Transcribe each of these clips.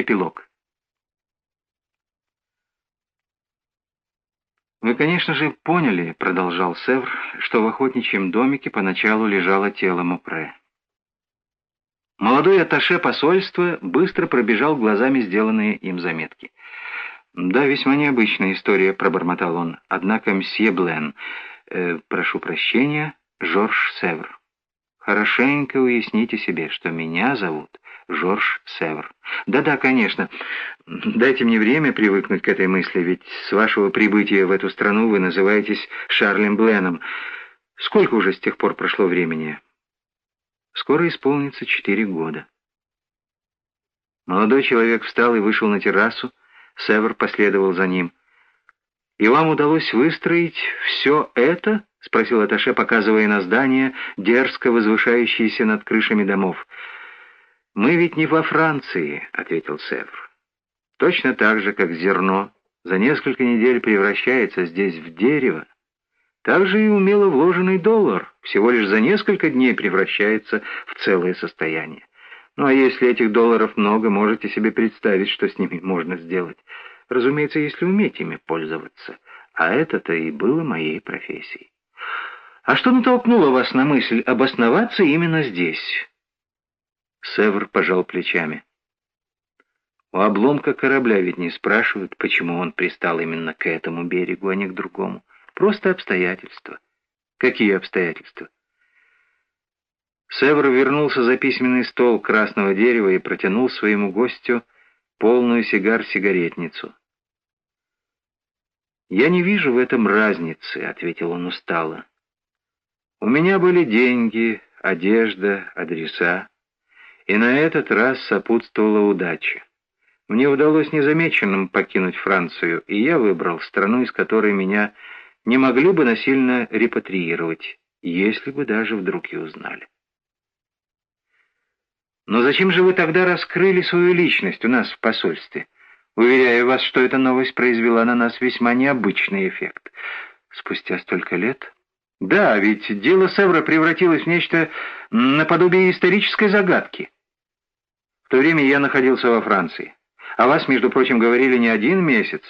Эпилог. «Вы, конечно же, поняли, — продолжал Севр, — что в охотничьем домике поначалу лежало тело Мопре. Молодой атташе посольства быстро пробежал глазами сделанные им заметки. «Да, весьма необычная история», — пробормотал он. «Однако мсье Блен, э, прошу прощения, Жорж Севр. Хорошенько уясните себе, что меня зовут Жорж Севр. Да-да, конечно. Дайте мне время привыкнуть к этой мысли, ведь с вашего прибытия в эту страну вы называетесь Шарлем Бленом. Сколько уже с тех пор прошло времени?» Скоро исполнится четыре года. Молодой человек встал и вышел на террасу, Север последовал за ним. «И вам удалось выстроить все это?» — спросил Аташе, показывая на здание, дерзко возвышающееся над крышами домов. «Мы ведь не во Франции», — ответил Север. «Точно так же, как зерно за несколько недель превращается здесь в дерево, также и умело вложенный доллар всего лишь за несколько дней превращается в целое состояние. Ну а если этих долларов много, можете себе представить, что с ними можно сделать. Разумеется, если уметь ими пользоваться. А это-то и было моей профессией. А что натолкнуло вас на мысль обосноваться именно здесь? Север пожал плечами. У обломка корабля ведь не спрашивают, почему он пристал именно к этому берегу, а не к другому. Просто обстоятельства. Какие обстоятельства? Севр вернулся за письменный стол красного дерева и протянул своему гостю полную сигар-сигаретницу. «Я не вижу в этом разницы», — ответил он устало. «У меня были деньги, одежда, адреса, и на этот раз сопутствовала удача. Мне удалось незамеченным покинуть Францию, и я выбрал страну, из которой меня не могли бы насильно репатриировать, если бы даже вдруг и узнали. Но зачем же вы тогда раскрыли свою личность у нас в посольстве? Уверяю вас, что эта новость произвела на нас весьма необычный эффект. Спустя столько лет? Да, ведь дело Севра превратилось в нечто наподобие исторической загадки. В то время я находился во Франции. А вас, между прочим, говорили не один месяц.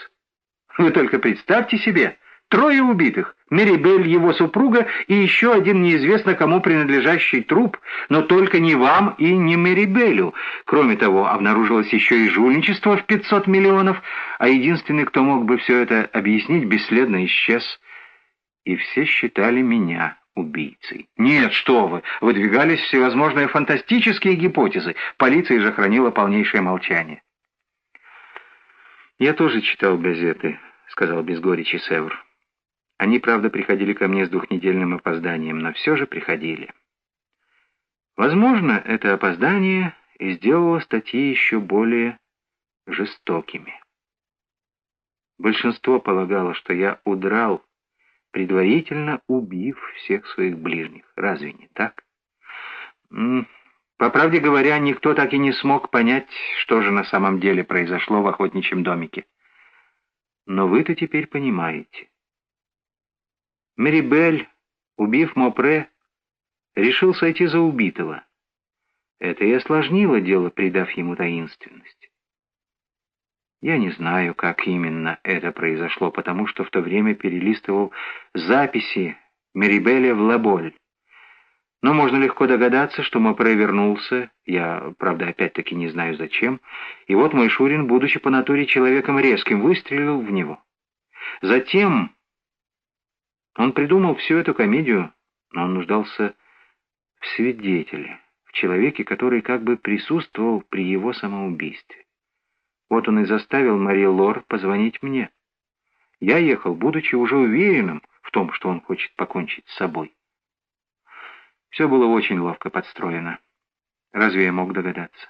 Вы только представьте себе, Трое убитых. Мерибель, его супруга и еще один неизвестно кому принадлежащий труп, но только не вам и не Мерибелю. Кроме того, обнаружилось еще и жульничество в 500 миллионов, а единственный, кто мог бы все это объяснить, бесследно исчез. И все считали меня убийцей. Нет, что вы, выдвигались всевозможные фантастические гипотезы. Полиция же хранила полнейшее молчание. «Я тоже читал газеты», — сказал без горечи Севр. Они, правда, приходили ко мне с двухнедельным опозданием, но все же приходили. Возможно, это опоздание и сделало статьи еще более жестокими. Большинство полагало, что я удрал, предварительно убив всех своих ближних. Разве не так? По правде говоря, никто так и не смог понять, что же на самом деле произошло в охотничьем домике. Но вы-то теперь понимаете. Мерибель, убив Мопре, решил сойти за убитого. Это и осложнило дело, придав ему таинственность. Я не знаю, как именно это произошло, потому что в то время перелистывал записи Мерибеля в Лаболь. Но можно легко догадаться, что Мопре вернулся, я, правда, опять-таки не знаю зачем, и вот мой Шурин, будучи по натуре человеком резким, выстрелил в него. Затем он придумал всю эту комедию, но он нуждался в свидетеле, в человеке, который как бы присутствовал при его самоубийстве. Вот он и заставил Мари Лор позвонить мне. Я ехал, будучи уже уверенным в том, что он хочет покончить с собой. Все было очень ловко подстроено. Разве я мог догадаться?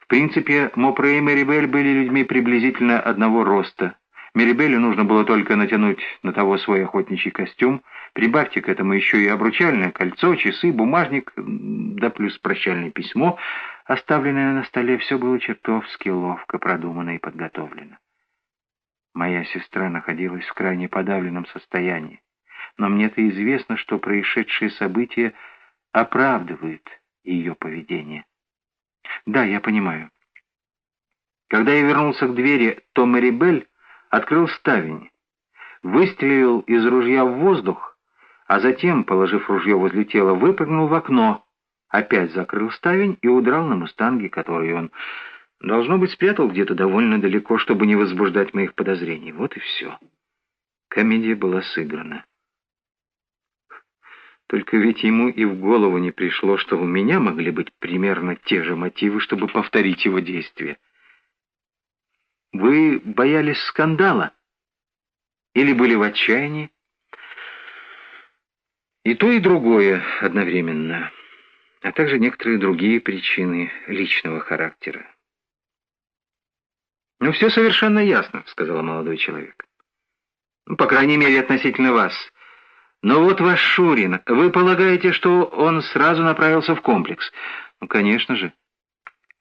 В принципе, Мопре и Мэрибель были людьми приблизительно одного роста, Мерибелю нужно было только натянуть на того свой охотничий костюм, прибавьте к этому еще и обручальное кольцо, часы, бумажник, да плюс прощальное письмо, оставленное на столе, все было чертовски ловко продумано и подготовлено. Моя сестра находилась в крайне подавленном состоянии, но мне-то известно, что происшедшие события оправдывают ее поведение. Да, я понимаю. Когда я вернулся к двери, то Мэрибель открыл ставень, выстрелил из ружья в воздух, а затем, положив ружье возле тела, выпрыгнул в окно, опять закрыл ставень и удрал на мустанге, который он, должно быть, спрятал где-то довольно далеко, чтобы не возбуждать моих подозрений. Вот и все. Комедия была сыграна. Только ведь ему и в голову не пришло, что у меня могли быть примерно те же мотивы, чтобы повторить его действия. Вы боялись скандала? Или были в отчаянии? И то, и другое одновременно, а также некоторые другие причины личного характера. «Ну, все совершенно ясно», — сказал молодой человек. «Ну, по крайней мере, относительно вас. Но вот ваш Шурин, вы полагаете, что он сразу направился в комплекс?» «Ну, конечно же.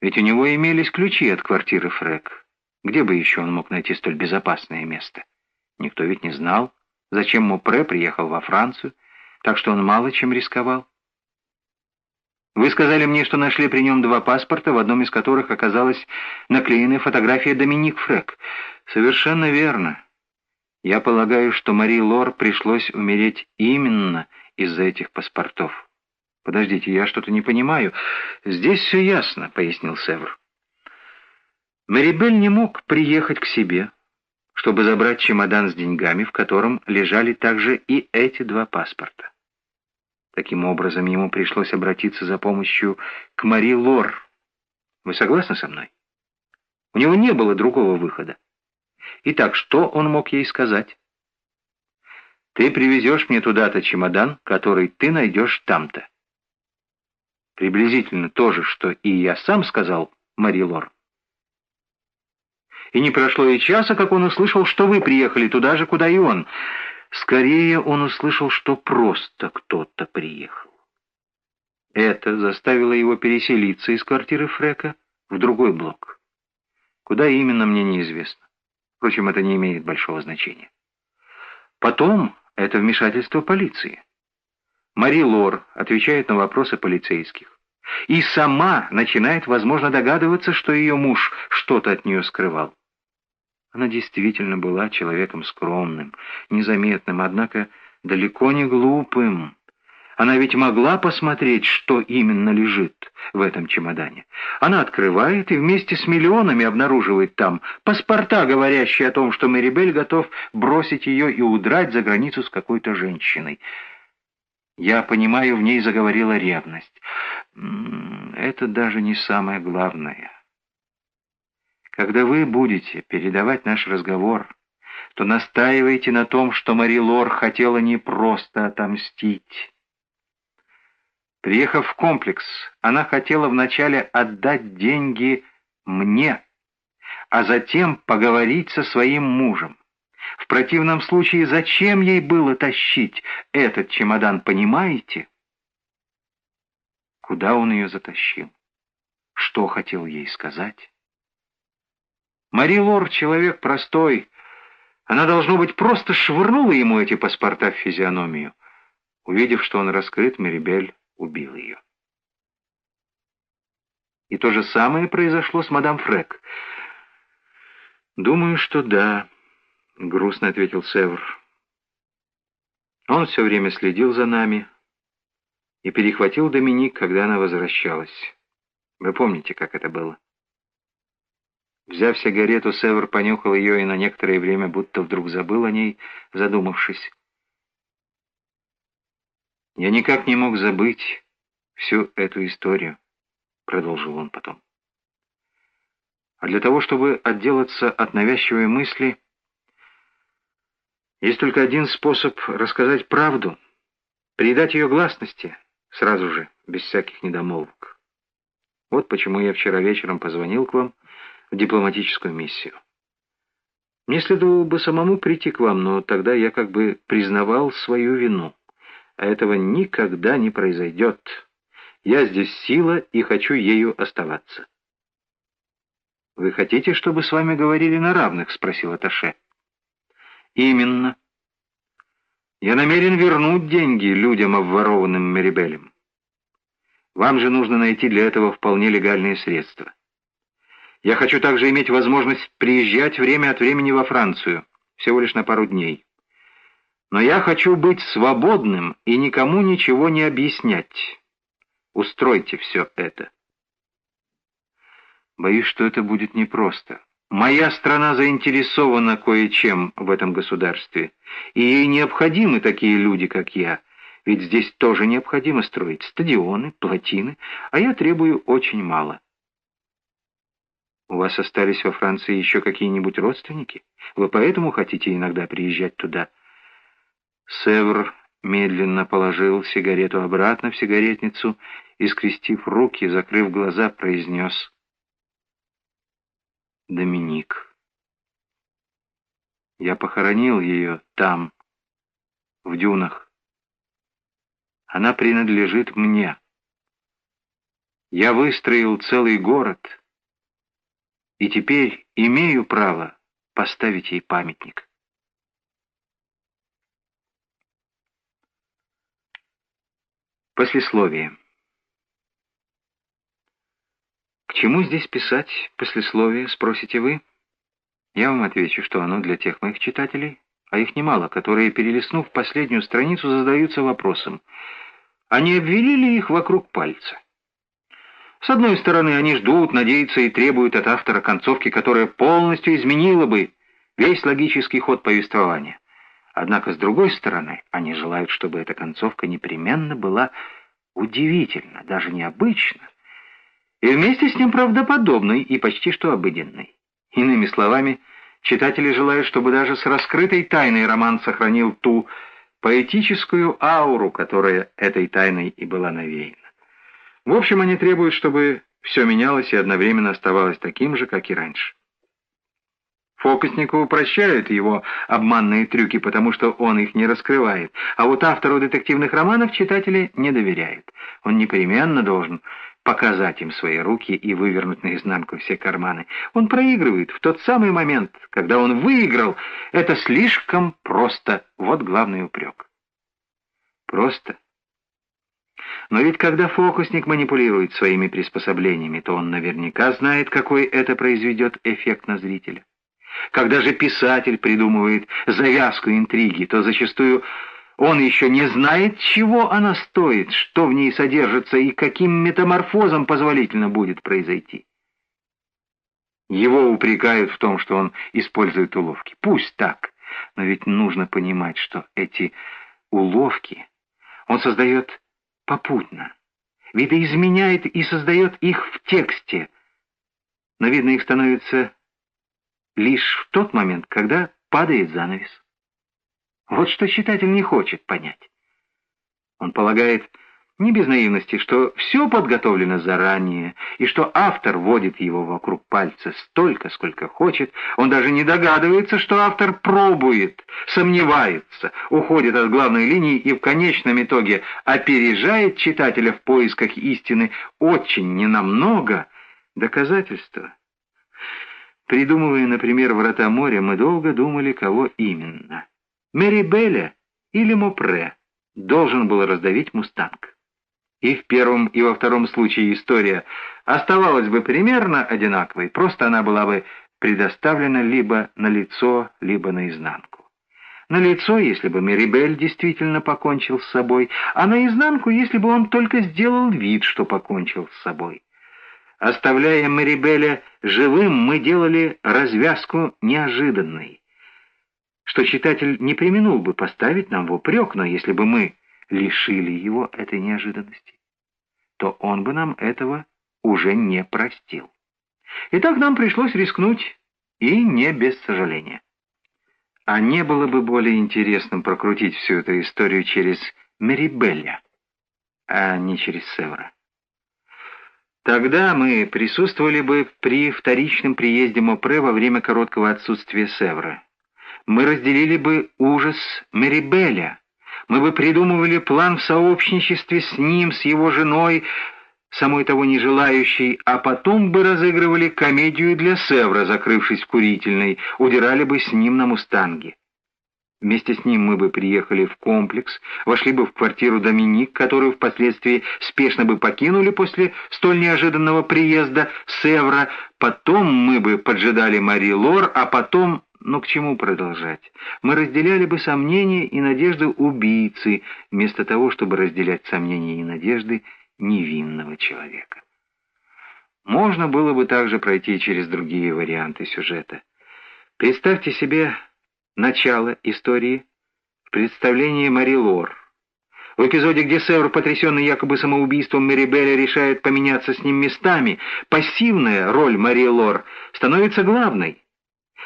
Ведь у него имелись ключи от квартиры Фрэк. Где бы еще он мог найти столь безопасное место? Никто ведь не знал, зачем Мопре приехал во Францию, так что он мало чем рисковал. Вы сказали мне, что нашли при нем два паспорта, в одном из которых оказалась наклеенная фотография Доминик Фрек. Совершенно верно. Я полагаю, что Мари Лор пришлось умереть именно из-за этих паспортов. Подождите, я что-то не понимаю. Здесь все ясно, пояснил Севр. Марибель не мог приехать к себе, чтобы забрать чемодан с деньгами, в котором лежали также и эти два паспорта. Таким образом, ему пришлось обратиться за помощью к Мари Лор. Вы согласны со мной? У него не было другого выхода. Итак, что он мог ей сказать? Ты привезешь мне туда-то чемодан, который ты найдешь там-то. Приблизительно то же, что и я сам сказал Мари Лор. И не прошло и часа, как он услышал, что вы приехали туда же, куда и он. Скорее он услышал, что просто кто-то приехал. Это заставило его переселиться из квартиры Фрека в другой блок. Куда именно, мне неизвестно. Впрочем, это не имеет большого значения. Потом это вмешательство полиции. Мари Лор отвечает на вопросы полицейских. И сама начинает, возможно, догадываться, что ее муж что-то от нее скрывал. Она действительно была человеком скромным, незаметным, однако далеко не глупым. Она ведь могла посмотреть, что именно лежит в этом чемодане. Она открывает и вместе с миллионами обнаруживает там паспорта, говорящие о том, что Мэрибель готов бросить ее и удрать за границу с какой-то женщиной. Я понимаю, в ней заговорила ревность. Это даже не самое главное. Когда вы будете передавать наш разговор, то настаивайте на том, что Мари Лор хотела не просто отомстить. Приехав в комплекс, она хотела вначале отдать деньги мне, а затем поговорить со своим мужем. В противном случае зачем ей было тащить этот чемодан, понимаете? Куда он ее затащил? Что хотел ей сказать? Мари Лор — человек простой. Она, должно быть, просто швырнула ему эти паспорта в физиономию. Увидев, что он раскрыт, Мерибель убил ее. И то же самое произошло с мадам Фрек. «Думаю, что да», — грустно ответил Севр. Он все время следил за нами и перехватил Доминик, когда она возвращалась. Вы помните, как это было? Взяв сигарету, Север понюхал ее и на некоторое время будто вдруг забыл о ней, задумавшись. «Я никак не мог забыть всю эту историю», — продолжил он потом. «А для того, чтобы отделаться от навязчивой мысли, есть только один способ рассказать правду, придать ее гласности, сразу же, без всяких недомолвок. Вот почему я вчера вечером позвонил к вам, — в дипломатическую миссию. Мне следовало бы самому прийти к вам, но тогда я как бы признавал свою вину. А этого никогда не произойдет. Я здесь сила и хочу ею оставаться. «Вы хотите, чтобы с вами говорили на равных?» — спросил Аташе. «Именно. Я намерен вернуть деньги людям, обворованным Мерибелем. Вам же нужно найти для этого вполне легальные средства. Я хочу также иметь возможность приезжать время от времени во Францию, всего лишь на пару дней. Но я хочу быть свободным и никому ничего не объяснять. Устройте все это. Боюсь, что это будет непросто. Моя страна заинтересована кое-чем в этом государстве, и ей необходимы такие люди, как я, ведь здесь тоже необходимо строить стадионы, плотины, а я требую очень мало. У вас остались во Франции еще какие-нибудь родственники? Вы поэтому хотите иногда приезжать туда? Севр медленно положил сигарету обратно в сигаретницу и, скрестив руки, закрыв глаза, произнес «Доминик». Я похоронил ее там, в дюнах. Она принадлежит мне. Я выстроил целый город — и теперь имею право поставить ей памятник. Послесловие. К чему здесь писать послесловие, спросите вы? Я вам отвечу, что оно для тех моих читателей, а их немало, которые, перелистнув последнюю страницу, задаются вопросом, а не обвели ли их вокруг пальца? С одной стороны, они ждут, надеются и требуют от автора концовки, которая полностью изменила бы весь логический ход повествования. Однако, с другой стороны, они желают, чтобы эта концовка непременно была удивительна, даже необычна, и вместе с ним правдоподобной и почти что обыденной. Иными словами, читатели желают, чтобы даже с раскрытой тайной роман сохранил ту поэтическую ауру, которая этой тайной и была навеяна. В общем, они требуют, чтобы все менялось и одновременно оставалось таким же, как и раньше. Фокуснику прощают его обманные трюки, потому что он их не раскрывает, а вот автору детективных романов читатели не доверяют. Он непременно должен показать им свои руки и вывернуть наизнанку все карманы. Он проигрывает в тот самый момент, когда он выиграл. Это слишком просто. Вот главный упрек. Просто но ведь когда фокусник манипулирует своими приспособлениями, то он наверняка знает, какой это произведет эффект на зрителя. Когда же писатель придумывает завязку интриги, то зачастую он еще не знает, чего она стоит, что в ней содержится и каким метаморфозом позволительно будет произойти. Его упрекают в том, что он использует уловки. Пусть так, но ведь нужно понимать, что эти уловки он создает попутно. Видоизменяет и создает их в тексте, но видно их становится лишь в тот момент, когда падает занавес. Вот что читатель не хочет понять. Он полагает, не без наивности, что все подготовлено заранее, и что автор водит его вокруг пальца столько, сколько хочет. Он даже не догадывается, что автор пробует, сомневается, уходит от главной линии и в конечном итоге опережает читателя в поисках истины очень ненамного доказательства. Придумывая, например, «Врата моря», мы долго думали, кого именно. Мэри Белля или Мопре должен был раздавить «Мустанг». И в первом, и во втором случае история оставалась бы примерно одинаковой, просто она была бы предоставлена либо на лицо, либо наизнанку. На лицо, если бы Мерибель действительно покончил с собой, а наизнанку, если бы он только сделал вид, что покончил с собой. Оставляя Мерибеля живым, мы делали развязку неожиданной, что читатель не применул бы поставить нам в упрек, но если бы мы лишили его этой неожиданности, то он бы нам этого уже не простил. Итак, нам пришлось рискнуть, и не без сожаления. А не было бы более интересным прокрутить всю эту историю через Мерибелля, а не через Севра. Тогда мы присутствовали бы при вторичном приезде Мопре во время короткого отсутствия Севра. Мы разделили бы ужас Мерибеля, мы бы придумывали план в сообщничестве с ним, с его женой, самой того не желающей, а потом бы разыгрывали комедию для Севра, закрывшись в курительной, удирали бы с ним на мустанге. Вместе с ним мы бы приехали в комплекс, вошли бы в квартиру Доминик, которую впоследствии спешно бы покинули после столь неожиданного приезда Севра. Потом мы бы поджидали Мари Лор, а потом... Ну, к чему продолжать? Мы разделяли бы сомнения и надежды убийцы, вместо того, чтобы разделять сомнения и надежды невинного человека. Можно было бы также пройти через другие варианты сюжета. Представьте себе начало истории в представлении Мари Лор. В эпизоде, где Севр, потрясенный якобы самоубийством Мерибеля, решает поменяться с ним местами, пассивная роль Мари Лор становится главной.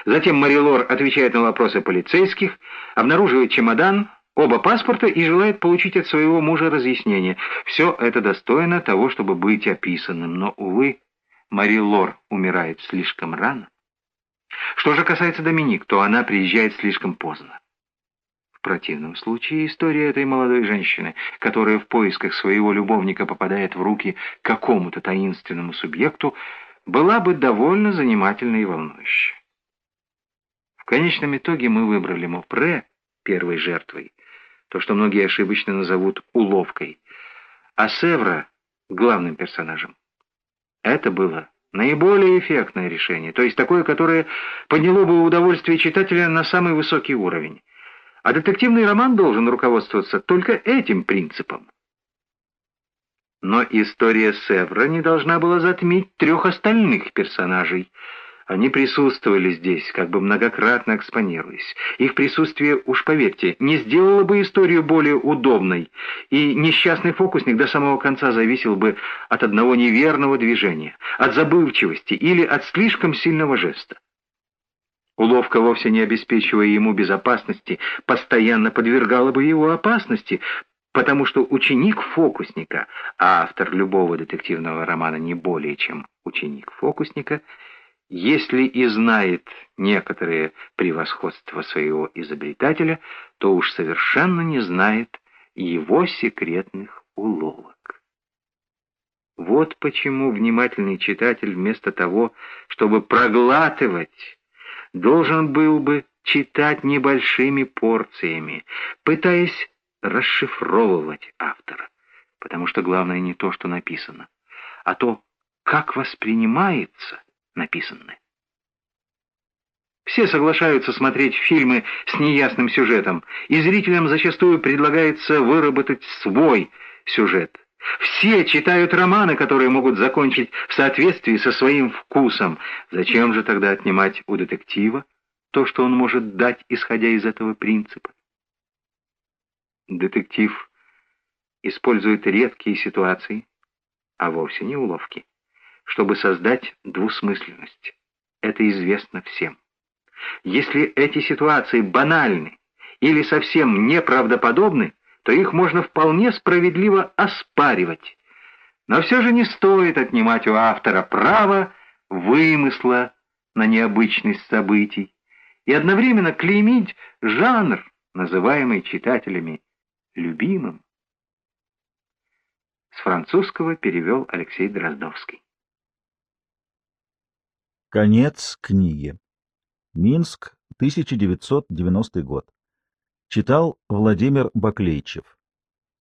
Затем Мари Лор отвечает на вопросы полицейских, обнаруживает чемодан, оба паспорта и желает получить от своего мужа разъяснение. Все это достойно того, чтобы быть описанным, но, увы, Мари Лор умирает слишком рано. Что же касается Доминик, то она приезжает слишком поздно. В противном случае история этой молодой женщины, которая в поисках своего любовника попадает в руки какому-то таинственному субъекту, была бы довольно занимательной и волнующей. Конечном итоге мы выбрали Мопре первой жертвой, то, что многие ошибочно назовут уловкой, а Севра — главным персонажем. Это было наиболее эффектное решение, то есть такое, которое подняло бы удовольствие читателя на самый высокий уровень. А детективный роман должен руководствоваться только этим принципом. Но история Севра не должна была затмить трех остальных персонажей — они присутствовали здесь, как бы многократно экспонируясь. Их присутствие, уж поверьте, не сделало бы историю более удобной, и несчастный фокусник до самого конца зависел бы от одного неверного движения, от забывчивости или от слишком сильного жеста. Уловка, вовсе не обеспечивая ему безопасности, постоянно подвергала бы его опасности, потому что ученик фокусника, а автор любого детективного романа не более чем ученик фокусника — если и знает некоторые превосходства своего изобретателя, то уж совершенно не знает его секретных уловок. Вот почему внимательный читатель вместо того, чтобы проглатывать, должен был бы читать небольшими порциями, пытаясь расшифровывать автора, потому что главное не то, что написано, а то, как воспринимается написаны. Все соглашаются смотреть фильмы с неясным сюжетом, и зрителям зачастую предлагается выработать свой сюжет. Все читают романы, которые могут закончить в соответствии со своим вкусом. Зачем же тогда отнимать у детектива то, что он может дать, исходя из этого принципа? Детектив использует редкие ситуации, а вовсе не уловки чтобы создать двусмысленность. Это известно всем. Если эти ситуации банальны или совсем неправдоподобны, то их можно вполне справедливо оспаривать. Но все же не стоит отнимать у автора право вымысла на необычность событий и одновременно клеймить жанр, называемый читателями любимым. С французского перевел Алексей Дроздовский. Конец книги. Минск, 1990 год. Читал Владимир Баклейчев.